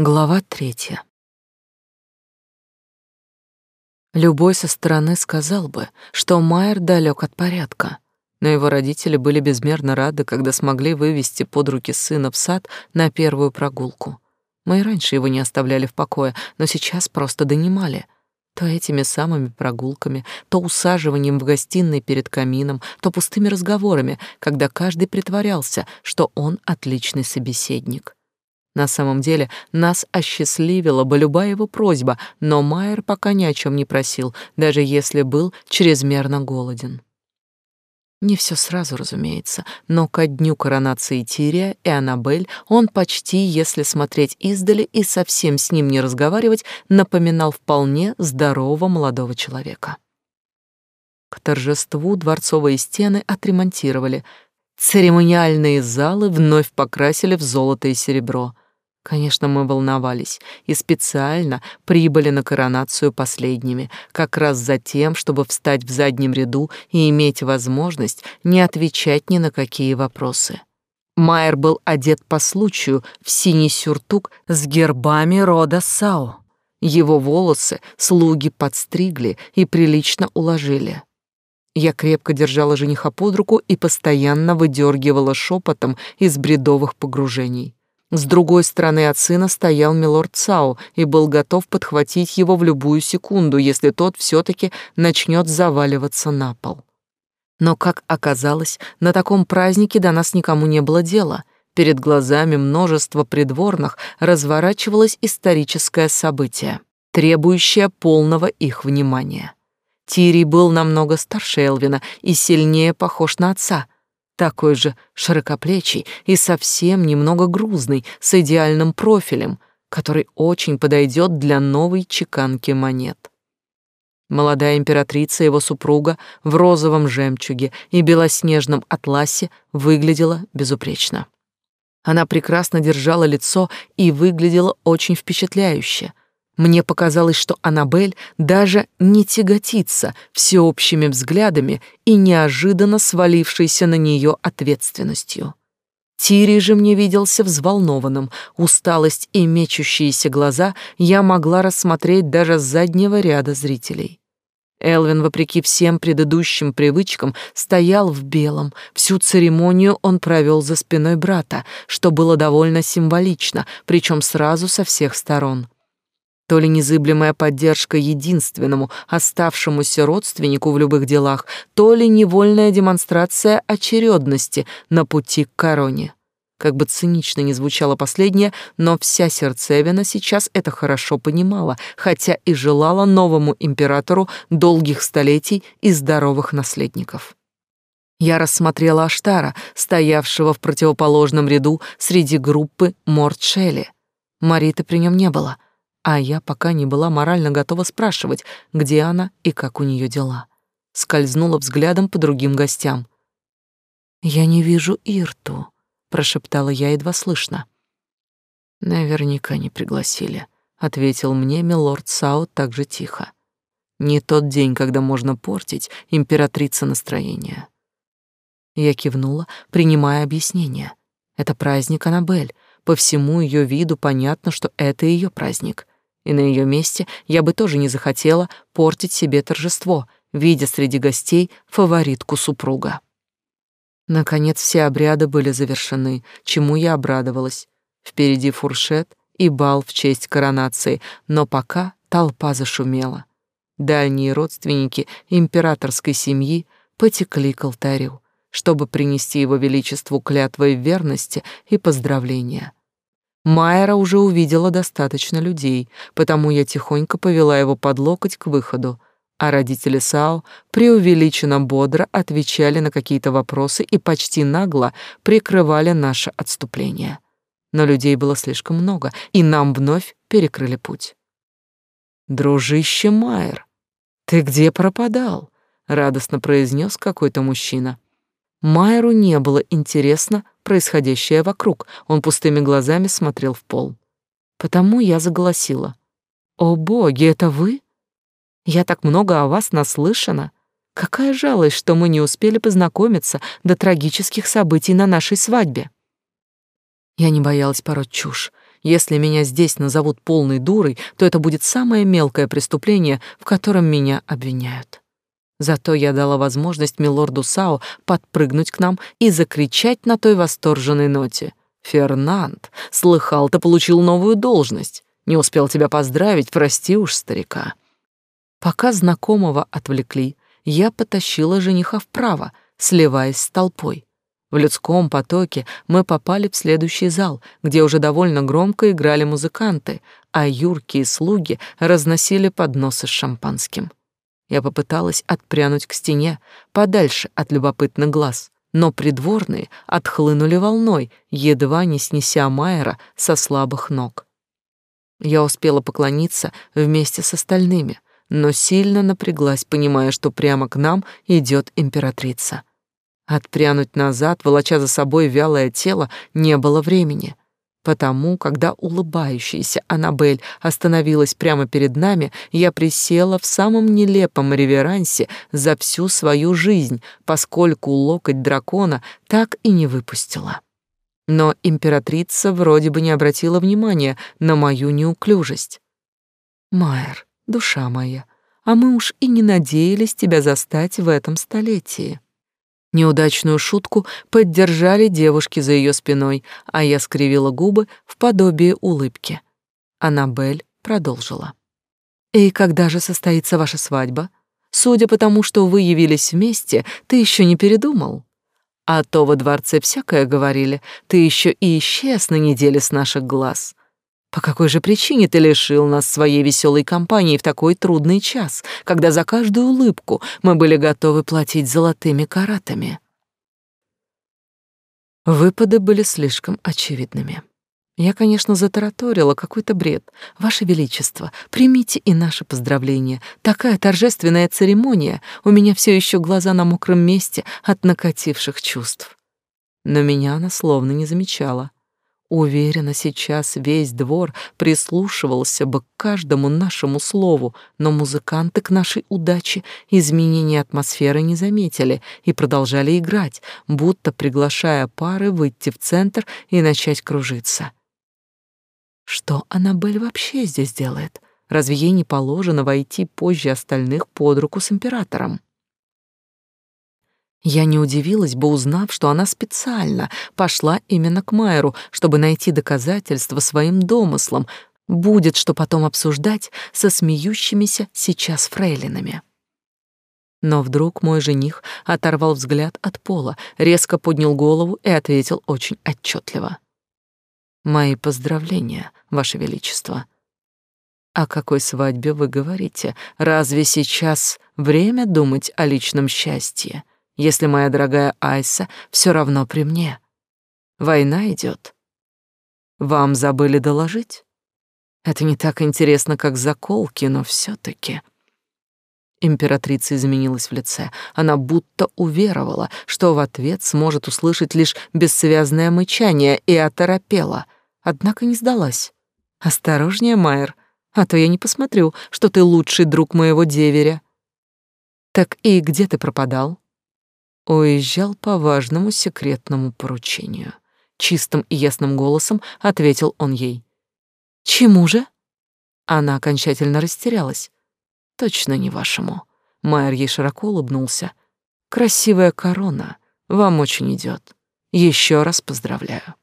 Глава третья. Любой со стороны сказал бы, что Майер далек от порядка, но его родители были безмерно рады, когда смогли вывести под руки сына в сад на первую прогулку. Мы и раньше его не оставляли в покое, но сейчас просто донимали. То этими самыми прогулками, то усаживанием в гостиной перед камином, то пустыми разговорами, когда каждый притворялся, что он отличный собеседник. На самом деле, нас осчастливила бы любая его просьба, но Майер пока ни о чем не просил, даже если был чрезмерно голоден. Не все сразу, разумеется, но ко дню коронации Тирия и Аннабель он почти, если смотреть издали и совсем с ним не разговаривать, напоминал вполне здорового молодого человека. К торжеству дворцовые стены отремонтировали, церемониальные залы вновь покрасили в золото и серебро — Конечно, мы волновались и специально прибыли на коронацию последними, как раз за тем, чтобы встать в заднем ряду и иметь возможность не отвечать ни на какие вопросы. Майер был одет по случаю в синий сюртук с гербами рода Сао. Его волосы слуги подстригли и прилично уложили. Я крепко держала жениха под руку и постоянно выдергивала шепотом из бредовых погружений. С другой стороны от сына стоял милорд Цао и был готов подхватить его в любую секунду, если тот все-таки начнет заваливаться на пол. Но, как оказалось, на таком празднике до нас никому не было дела. Перед глазами множества придворных разворачивалось историческое событие, требующее полного их внимания. Тирий был намного старше Элвина и сильнее похож на отца — такой же широкоплечий и совсем немного грузный, с идеальным профилем, который очень подойдет для новой чеканки монет. Молодая императрица, его супруга, в розовом жемчуге и белоснежном атласе выглядела безупречно. Она прекрасно держала лицо и выглядела очень впечатляюще, мне показалось, что Аннабель даже не тяготится всеобщими взглядами и неожиданно свалившейся на нее ответственностью. Тири же мне виделся взволнованным, усталость и мечущиеся глаза я могла рассмотреть даже с заднего ряда зрителей. Элвин, вопреки всем предыдущим привычкам, стоял в белом. Всю церемонию он провел за спиной брата, что было довольно символично, причем сразу со всех сторон то ли незыблемая поддержка единственному оставшемуся родственнику в любых делах, то ли невольная демонстрация очередности на пути к короне. Как бы цинично ни звучало последнее, но вся сердцевина сейчас это хорошо понимала, хотя и желала новому императору долгих столетий и здоровых наследников. Я рассмотрела Аштара, стоявшего в противоположном ряду среди группы Мортшели. Мариты при нем не было — а я пока не была морально готова спрашивать, где она и как у нее дела. Скользнула взглядом по другим гостям. «Я не вижу Ирту», — прошептала я едва слышно. «Наверняка не пригласили», — ответил мне милорд Сао так же тихо. «Не тот день, когда можно портить императрице настроение». Я кивнула, принимая объяснение. Это праздник Анабель, по всему ее виду понятно, что это ее праздник. И на ее месте я бы тоже не захотела портить себе торжество, видя среди гостей фаворитку супруга. Наконец все обряды были завершены, чему я обрадовалась. Впереди фуршет и бал в честь коронации, но пока толпа зашумела. Дальние родственники императорской семьи потекли к алтарю, чтобы принести его величеству клятвы верности и поздравления. Майера уже увидела достаточно людей, потому я тихонько повела его под локоть к выходу, а родители Сао преувеличенно бодро отвечали на какие-то вопросы и почти нагло прикрывали наше отступление. Но людей было слишком много, и нам вновь перекрыли путь. «Дружище Майер, ты где пропадал?» — радостно произнес какой-то мужчина. Майеру не было интересно происходящее вокруг, он пустыми глазами смотрел в пол. Потому я заголосила. «О боги, это вы? Я так много о вас наслышана. Какая жалость, что мы не успели познакомиться до трагических событий на нашей свадьбе». Я не боялась пороть чушь. Если меня здесь назовут полной дурой, то это будет самое мелкое преступление, в котором меня обвиняют. Зато я дала возможность милорду Сао подпрыгнуть к нам и закричать на той восторженной ноте. «Фернанд, слыхал, ты получил новую должность. Не успел тебя поздравить, прости уж, старика». Пока знакомого отвлекли, я потащила жениха вправо, сливаясь с толпой. В людском потоке мы попали в следующий зал, где уже довольно громко играли музыканты, а юркие слуги разносили подносы с шампанским. Я попыталась отпрянуть к стене, подальше от любопытных глаз, но придворные отхлынули волной, едва не снеся Майера со слабых ног. Я успела поклониться вместе с остальными, но сильно напряглась, понимая, что прямо к нам идет императрица. Отпрянуть назад, волоча за собой вялое тело, не было времени. Потому, когда улыбающаяся Аннабель остановилась прямо перед нами, я присела в самом нелепом реверансе за всю свою жизнь, поскольку локоть дракона так и не выпустила. Но императрица вроде бы не обратила внимания на мою неуклюжесть. «Майер, душа моя, а мы уж и не надеялись тебя застать в этом столетии». Неудачную шутку поддержали девушки за ее спиной, а я скривила губы в подобие улыбки. Аннабель продолжила. «И когда же состоится ваша свадьба? Судя по тому, что вы явились вместе, ты еще не передумал. А то во дворце всякое говорили, ты еще и исчез на неделе с наших глаз. По какой же причине ты лишил нас своей веселой компании в такой трудный час, когда за каждую улыбку мы были готовы платить золотыми каратами? Выпады были слишком очевидными. Я, конечно, затараторила какой-то бред. Ваше Величество, примите и наше поздравление. Такая торжественная церемония. У меня все еще глаза на мокром месте от накативших чувств. Но меня она словно не замечала. Уверена, сейчас весь двор прислушивался бы к каждому нашему слову, но музыканты к нашей удаче изменения атмосферы не заметили и продолжали играть, будто приглашая пары выйти в центр и начать кружиться. Что Аннабель вообще здесь делает? Разве ей не положено войти позже остальных под руку с императором? Я не удивилась бы, узнав, что она специально пошла именно к Майеру, чтобы найти доказательства своим домыслам. Будет что потом обсуждать со смеющимися сейчас фрейлинами. Но вдруг мой жених оторвал взгляд от пола, резко поднял голову и ответил очень отчетливо. «Мои поздравления, Ваше Величество». «О какой свадьбе вы говорите? Разве сейчас время думать о личном счастье?» Если моя дорогая Айса все равно при мне? Война идет. Вам забыли доложить? Это не так интересно, как заколки, но все таки Императрица изменилась в лице. Она будто уверовала, что в ответ сможет услышать лишь бессвязное мычание, и оторопела. Однако не сдалась. «Осторожнее, Майер, а то я не посмотрю, что ты лучший друг моего деверя». «Так и где ты пропадал?» Уезжал по важному секретному поручению. Чистым и ясным голосом ответил он ей. «Чему же?» Она окончательно растерялась. «Точно не вашему». Майер ей широко улыбнулся. «Красивая корона. Вам очень идет. Еще раз поздравляю».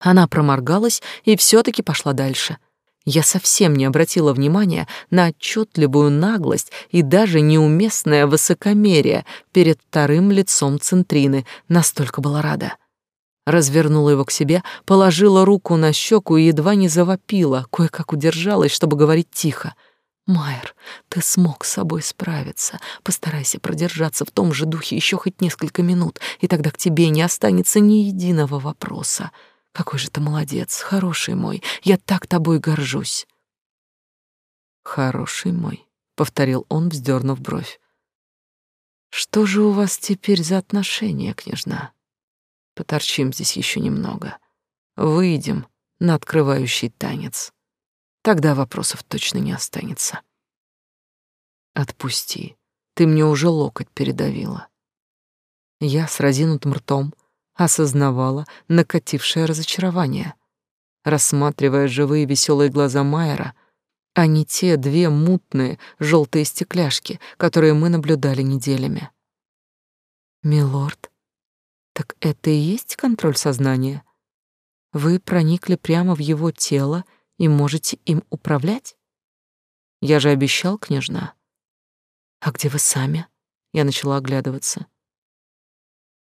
Она проморгалась и все таки пошла дальше — я совсем не обратила внимания на отчетливую наглость и даже неуместное высокомерие перед вторым лицом Центрины, настолько была рада. Развернула его к себе, положила руку на щеку и едва не завопила, кое-как удержалась, чтобы говорить тихо. «Майер, ты смог с собой справиться. Постарайся продержаться в том же духе еще хоть несколько минут, и тогда к тебе не останется ни единого вопроса. Какой же ты молодец, хороший мой. Я так тобой горжусь. Хороший мой, повторил он, вздернув бровь. Что же у вас теперь за отношения, княжна? Поторчим здесь еще немного. Выйдем на открывающий танец. Тогда вопросов точно не останется. Отпусти. Ты мне уже локоть передавила. Я с разинутым ртом осознавала накатившее разочарование. рассматривая живые веселые глаза Майера, а не те две мутные желтые стекляшки, которые мы наблюдали неделями. «Милорд, так это и есть контроль сознания? Вы проникли прямо в его тело и можете им управлять? Я же обещал, княжна. А где вы сами?» Я начала оглядываться.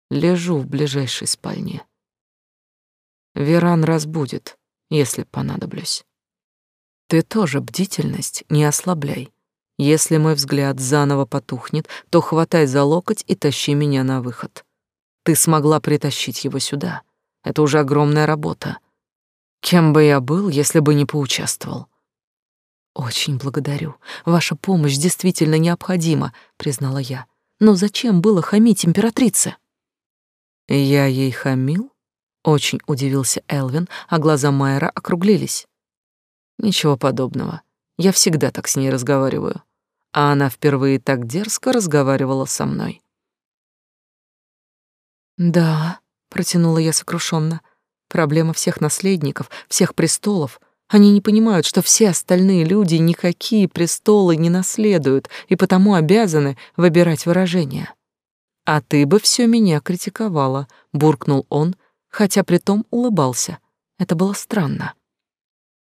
Лежу в ближайшей спальне. Веран разбудит, если понадоблюсь. Ты тоже бдительность не ослабляй. Если мой взгляд заново потухнет, то хватай за локоть и тащи меня на выход. Ты смогла притащить его сюда. Это уже огромная работа. Кем бы я был, если бы не поучаствовал? Очень благодарю. Ваша помощь действительно необходима, признала я. Но зачем было хамить императрице? Я ей хамил? Очень удивился Элвин, а глаза Майера округлились. Ничего подобного. Я всегда так с ней разговариваю. А она впервые так дерзко разговаривала со мной. Да, протянула я сокрушенно. Проблема всех наследников, всех престолов. Они не понимают, что все остальные люди никакие престолы не наследуют и потому обязаны выбирать выражения. А ты бы все меня критиковала, буркнул он, хотя притом улыбался. Это было странно.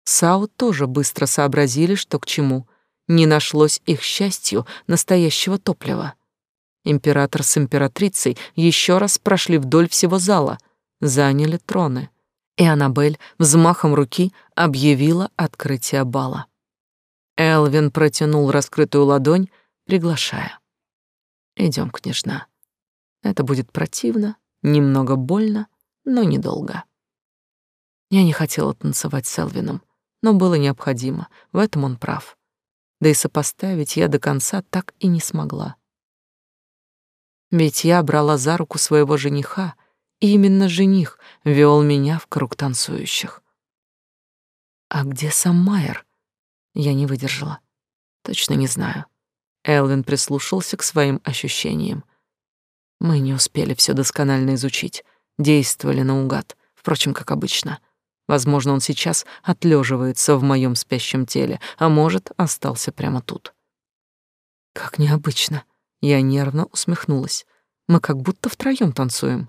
Сау тоже быстро сообразили, что к чему. Не нашлось их счастью настоящего топлива. Император с императрицей еще раз прошли вдоль всего зала, заняли троны. И Аннабель взмахом руки объявила открытие бала. Элвин протянул раскрытую ладонь, приглашая. Идем, княжна. Это будет противно, немного больно, но недолго. Я не хотела танцевать с Элвином но было необходимо, в этом он прав. Да и сопоставить я до конца так и не смогла. Ведь я брала за руку своего жениха, и именно жених вел меня в круг танцующих. А где сам Майер? Я не выдержала. Точно не знаю. Элвин прислушался к своим ощущениям. Мы не успели все досконально изучить, действовали наугад, впрочем, как обычно — Возможно, он сейчас отлеживается в моем спящем теле, а может, остался прямо тут. Как необычно. Я нервно усмехнулась. Мы как будто втроем танцуем.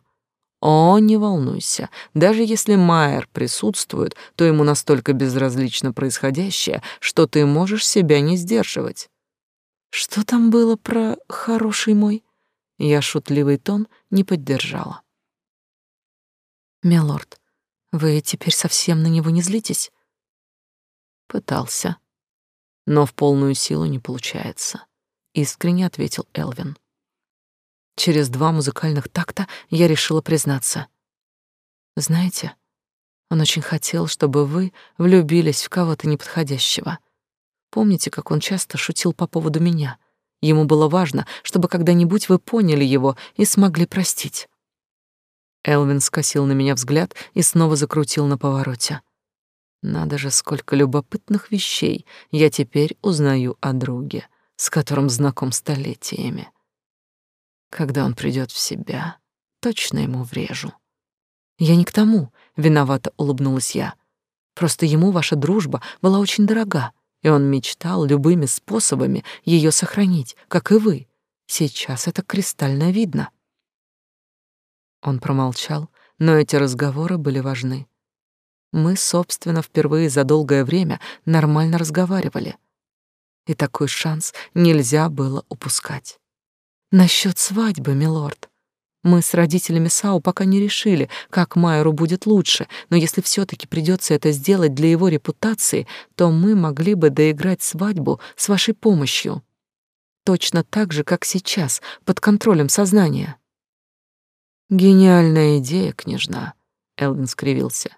О, не волнуйся. Даже если Майер присутствует, то ему настолько безразлично происходящее, что ты можешь себя не сдерживать. Что там было про хороший мой? Я шутливый тон не поддержала. Милорд, вы теперь совсем на него не злитесь? Пытался, но в полную силу не получается, искренне ответил Элвин. Через два музыкальных такта я решила признаться. Знаете, он очень хотел, чтобы вы влюбились в кого-то неподходящего. Помните, как он часто шутил по поводу меня? Ему было важно, чтобы когда-нибудь вы поняли его и смогли простить. Элвин скосил на меня взгляд и снова закрутил на повороте. Надо же, сколько любопытных вещей я теперь узнаю о друге, с которым знаком столетиями. Когда он придет в себя, точно ему врежу. Я не к тому, виновато улыбнулась я. Просто ему ваша дружба была очень дорога, и он мечтал любыми способами ее сохранить, как и вы. Сейчас это кристально видно. Он промолчал, но эти разговоры были важны. Мы, собственно, впервые за долгое время нормально разговаривали. И такой шанс нельзя было упускать. Насчет свадьбы, милорд. Мы с родителями Сау пока не решили, как Майеру будет лучше, но если все таки придется это сделать для его репутации, то мы могли бы доиграть свадьбу с вашей помощью. Точно так же, как сейчас, под контролем сознания. Гениальная идея, княжна, Элвин скривился.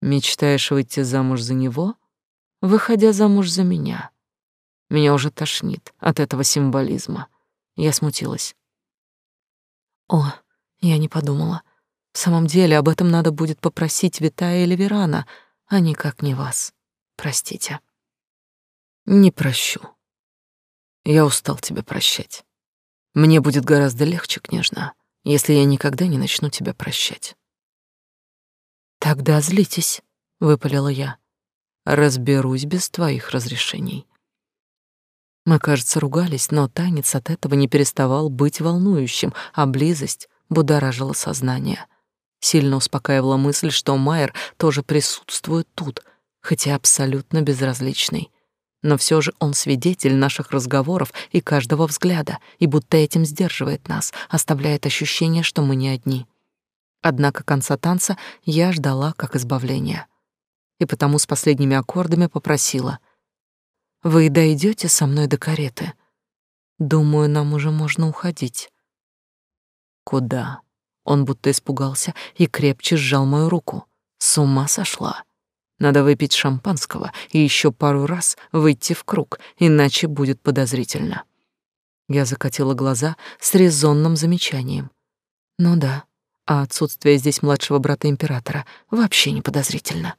Мечтаешь выйти замуж за него, выходя замуж за меня? Меня уже тошнит от этого символизма. Я смутилась. О, я не подумала. В самом деле об этом надо будет попросить Витая или Верана, а никак не вас. Простите. Не прощу. Я устал тебя прощать. Мне будет гораздо легче, княжна, если я никогда не начну тебя прощать. Тогда злитесь, выпалила я. Разберусь без твоих разрешений. Мы, кажется, ругались, но танец от этого не переставал быть волнующим, а близость будоражила сознание. Сильно успокаивала мысль, что Майер тоже присутствует тут, хотя абсолютно безразличный. Но все же он свидетель наших разговоров и каждого взгляда, и будто этим сдерживает нас, оставляет ощущение, что мы не одни. Однако конца танца я ждала как избавления. И потому с последними аккордами попросила. «Вы дойдете со мной до кареты? Думаю, нам уже можно уходить». «Куда?» Он будто испугался и крепче сжал мою руку. С ума сошла. Надо выпить шампанского и еще пару раз выйти в круг, иначе будет подозрительно. Я закатила глаза с резонным замечанием. Ну да, а отсутствие здесь младшего брата императора вообще не подозрительно.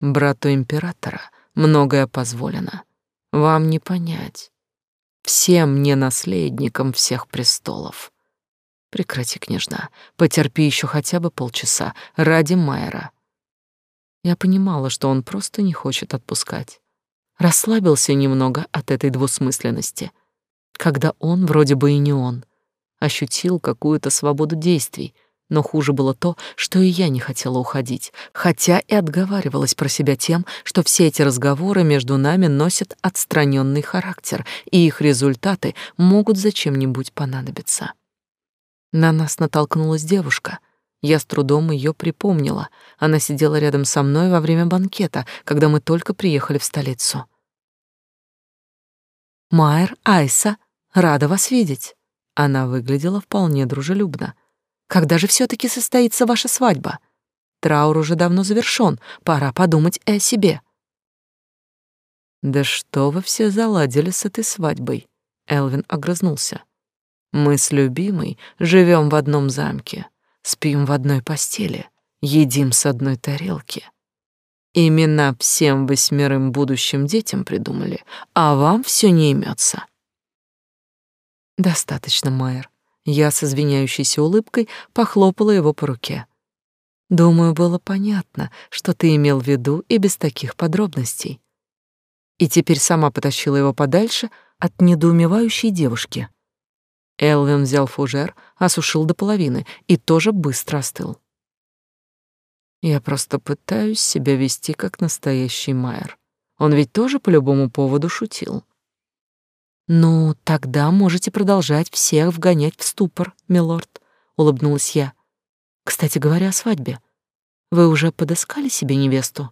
Брату императора многое позволено. Вам не понять. Всем не наследникам всех престолов. Прекрати, княжна, потерпи еще хотя бы полчаса ради Майера. Я понимала, что он просто не хочет отпускать. Расслабился немного от этой двусмысленности, когда он вроде бы и не он. Ощутил какую-то свободу действий, но хуже было то, что и я не хотела уходить, хотя и отговаривалась про себя тем, что все эти разговоры между нами носят отстраненный характер, и их результаты могут зачем-нибудь понадобиться. На нас натолкнулась девушка. Я с трудом ее припомнила. Она сидела рядом со мной во время банкета, когда мы только приехали в столицу. «Майер, Айса, рада вас видеть». Она выглядела вполне дружелюбно. «Когда же все таки состоится ваша свадьба? Траур уже давно завершён, пора подумать и о себе». «Да что вы все заладили с этой свадьбой?» Элвин огрызнулся. Мы с любимой живем в одном замке, спим в одной постели, едим с одной тарелки. Имена всем восьмерым будущим детям придумали, а вам все не имется. Достаточно, Майер. Я с извиняющейся улыбкой похлопала его по руке. Думаю, было понятно, что ты имел в виду и без таких подробностей. И теперь сама потащила его подальше от недоумевающей девушки. Элвин взял фужер, осушил до половины и тоже быстро остыл. Я просто пытаюсь себя вести как настоящий Майер. Он ведь тоже по любому поводу шутил. Ну, тогда можете продолжать всех вгонять в ступор, милорд, улыбнулась я. Кстати говоря о свадьбе. Вы уже подыскали себе невесту?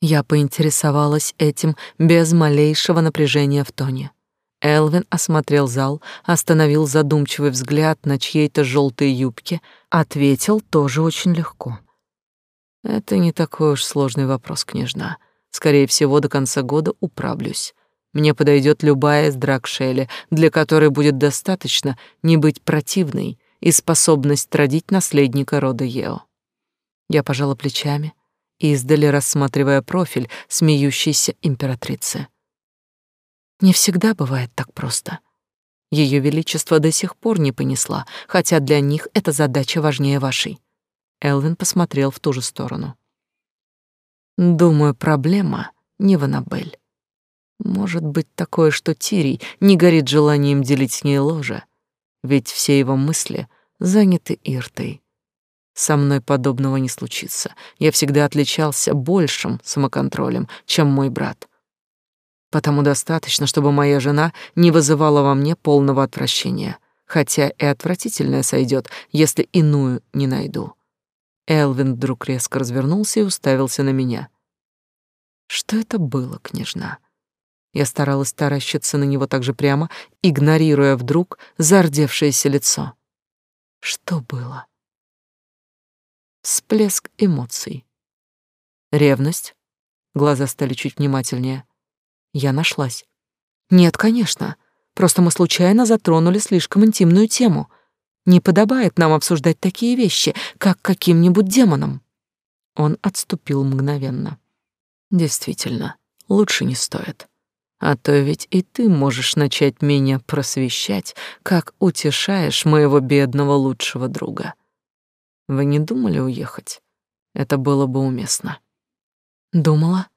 Я поинтересовалась этим без малейшего напряжения в тоне. Элвин осмотрел зал, остановил задумчивый взгляд на чьей-то желтой юбке, ответил тоже очень легко. Это не такой уж сложный вопрос, княжна. Скорее всего, до конца года управлюсь. Мне подойдет любая из Дракшели, для которой будет достаточно не быть противной и способность родить наследника рода Ео. Я пожала плечами, издали рассматривая профиль смеющейся императрицы. Не всегда бывает так просто. Ее величество до сих пор не понесла, хотя для них эта задача важнее вашей. Элвин посмотрел в ту же сторону. Думаю, проблема не в Анабель. Может быть такое, что Тирий не горит желанием делить с ней ложе, ведь все его мысли заняты Иртой. Со мной подобного не случится. Я всегда отличался большим самоконтролем, чем мой брат. Потому достаточно, чтобы моя жена не вызывала во мне полного отвращения, хотя и отвратительное сойдет, если иную не найду. Элвин вдруг резко развернулся и уставился на меня. Что это было, княжна? Я старалась таращиться на него так же прямо, игнорируя вдруг зардевшееся лицо. Что было? Всплеск эмоций. Ревность. Глаза стали чуть внимательнее. Я нашлась. Нет, конечно. Просто мы случайно затронули слишком интимную тему. Не подобает нам обсуждать такие вещи, как каким-нибудь демоном. Он отступил мгновенно. Действительно, лучше не стоит. А то ведь и ты можешь начать меня просвещать, как утешаешь моего бедного лучшего друга. Вы не думали уехать? Это было бы уместно. Думала?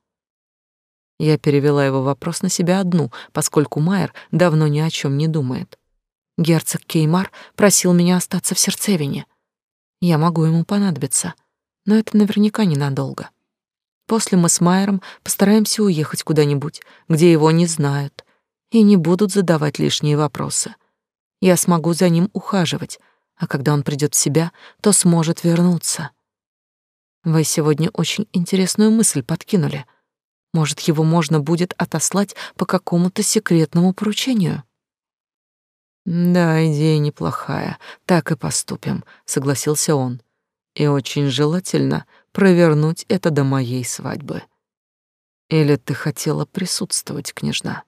Я перевела его вопрос на себя одну, поскольку Майер давно ни о чем не думает. Герцог Кеймар просил меня остаться в Сердцевине. Я могу ему понадобиться, но это наверняка ненадолго. После мы с Майером постараемся уехать куда-нибудь, где его не знают, и не будут задавать лишние вопросы. Я смогу за ним ухаживать, а когда он придет в себя, то сможет вернуться. Вы сегодня очень интересную мысль подкинули. Может, его можно будет отослать по какому-то секретному поручению? Да, идея неплохая. Так и поступим, согласился он. И очень желательно провернуть это до моей свадьбы. Или ты хотела присутствовать, княжна?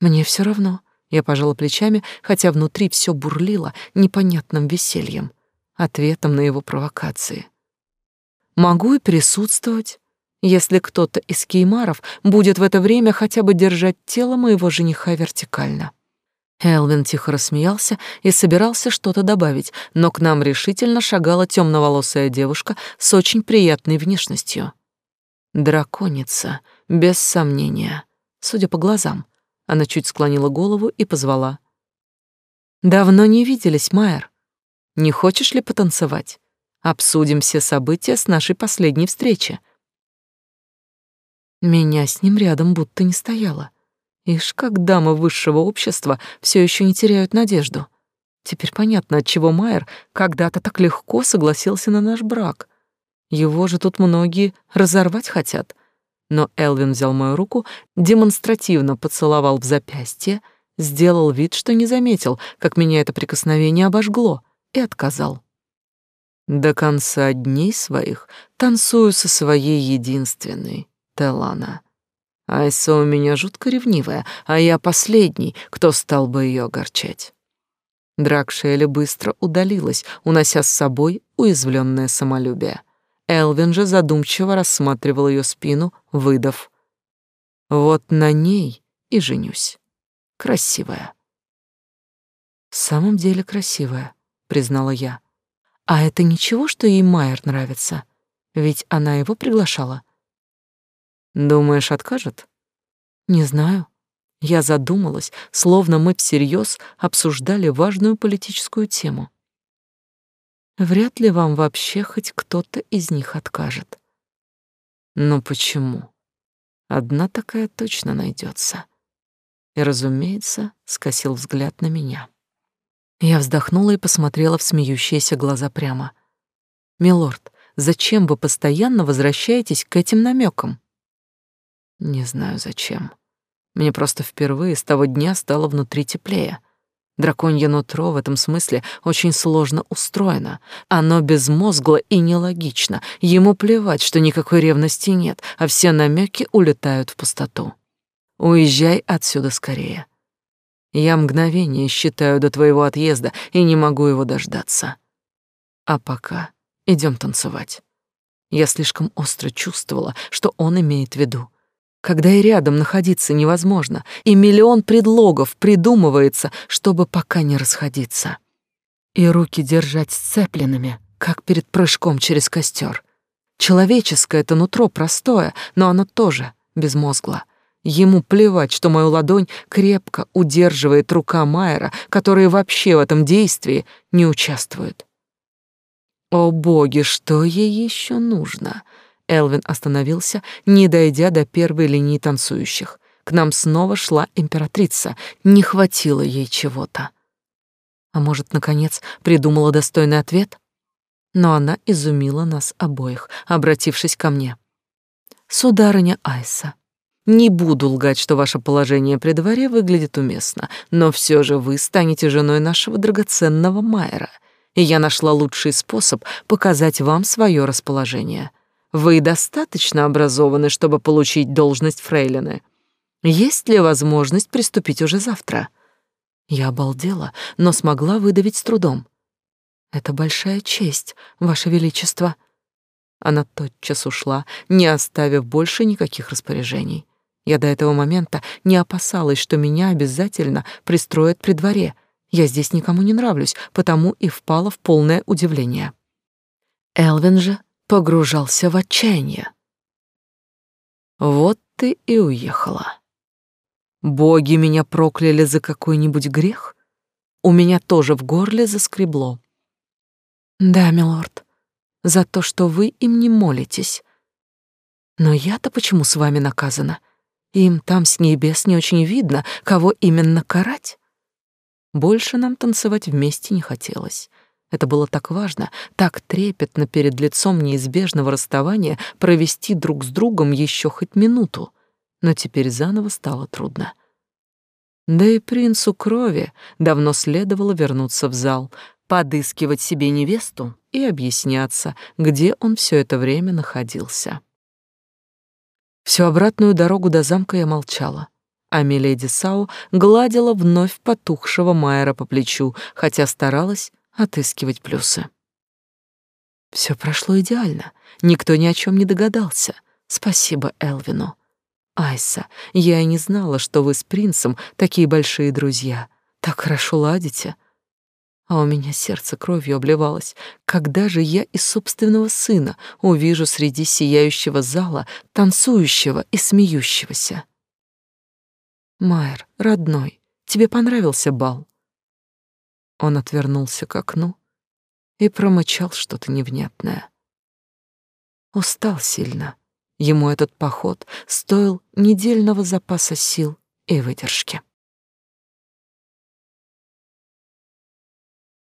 Мне все равно. Я пожала плечами, хотя внутри все бурлило непонятным весельем, ответом на его провокации. Могу и присутствовать, если кто-то из кеймаров будет в это время хотя бы держать тело моего жениха вертикально. Элвин тихо рассмеялся и собирался что-то добавить, но к нам решительно шагала темноволосая девушка с очень приятной внешностью. Драконица, без сомнения, судя по глазам. Она чуть склонила голову и позвала. «Давно не виделись, Майер. Не хочешь ли потанцевать? Обсудим все события с нашей последней встречи». Меня с ним рядом будто не стояло. Ишь, как дамы высшего общества все еще не теряют надежду. Теперь понятно, отчего Майер когда-то так легко согласился на наш брак. Его же тут многие разорвать хотят. Но Элвин взял мою руку, демонстративно поцеловал в запястье, сделал вид, что не заметил, как меня это прикосновение обожгло, и отказал. До конца дней своих танцую со своей единственной, Телана. Айса у меня жутко ревнивая, а я последний, кто стал бы ее огорчать. Дракшейли быстро удалилась, унося с собой уязвленное самолюбие. Элвин же задумчиво рассматривал ее спину, выдав. «Вот на ней и женюсь. Красивая». «В самом деле красивая», — признала я. «А это ничего, что ей Майер нравится? Ведь она его приглашала». Думаешь, откажет? Не знаю. Я задумалась, словно мы всерьез обсуждали важную политическую тему. Вряд ли вам вообще хоть кто-то из них откажет. Но почему? Одна такая точно найдется. И, разумеется, скосил взгляд на меня. Я вздохнула и посмотрела в смеющиеся глаза прямо. «Милорд, зачем вы постоянно возвращаетесь к этим намекам? Не знаю зачем. Мне просто впервые с того дня стало внутри теплее. Драконье нутро в этом смысле очень сложно устроено. Оно безмозгло и нелогично. Ему плевать, что никакой ревности нет, а все намеки улетают в пустоту. Уезжай отсюда скорее. Я мгновение считаю до твоего отъезда и не могу его дождаться. А пока идем танцевать. Я слишком остро чувствовала, что он имеет в виду когда и рядом находиться невозможно, и миллион предлогов придумывается, чтобы пока не расходиться. И руки держать сцепленными, как перед прыжком через костер. Человеческое это нутро простое, но оно тоже безмозгло. Ему плевать, что мою ладонь крепко удерживает рука Майера, который вообще в этом действии не участвует. О боги, что ей еще нужно? Элвин остановился, не дойдя до первой линии танцующих. К нам снова шла императрица, не хватило ей чего-то. А может, наконец, придумала достойный ответ? Но она изумила нас обоих, обратившись ко мне. «Сударыня Айса, не буду лгать, что ваше положение при дворе выглядит уместно, но все же вы станете женой нашего драгоценного Майера, и я нашла лучший способ показать вам свое расположение. Вы достаточно образованы, чтобы получить должность фрейлины. Есть ли возможность приступить уже завтра? Я обалдела, но смогла выдавить с трудом. Это большая честь, ваше величество. Она тотчас ушла, не оставив больше никаких распоряжений. Я до этого момента не опасалась, что меня обязательно пристроят при дворе. Я здесь никому не нравлюсь, потому и впала в полное удивление. Элвин же погружался в отчаяние. Вот ты и уехала. Боги меня прокляли за какой-нибудь грех? У меня тоже в горле заскребло. Да, милорд, за то, что вы им не молитесь. Но я-то почему с вами наказана? Им там с небес не очень видно, кого именно карать. Больше нам танцевать вместе не хотелось. Это было так важно, так трепетно перед лицом неизбежного расставания провести друг с другом еще хоть минуту. Но теперь заново стало трудно. Да и принцу крови давно следовало вернуться в зал, подыскивать себе невесту и объясняться, где он все это время находился. Всю обратную дорогу до замка я молчала, а миледи Сау гладила вновь потухшего Майера по плечу, хотя старалась отыскивать плюсы. Все прошло идеально, никто ни о чем не догадался. Спасибо Элвину. Айса, я и не знала, что вы с принцем такие большие друзья. Так хорошо ладите. А у меня сердце кровью обливалось. Когда же я из собственного сына увижу среди сияющего зала танцующего и смеющегося? Майер, родной, тебе понравился бал? Он отвернулся к окну и промычал что-то невнятное. Устал сильно. Ему этот поход стоил недельного запаса сил и выдержки.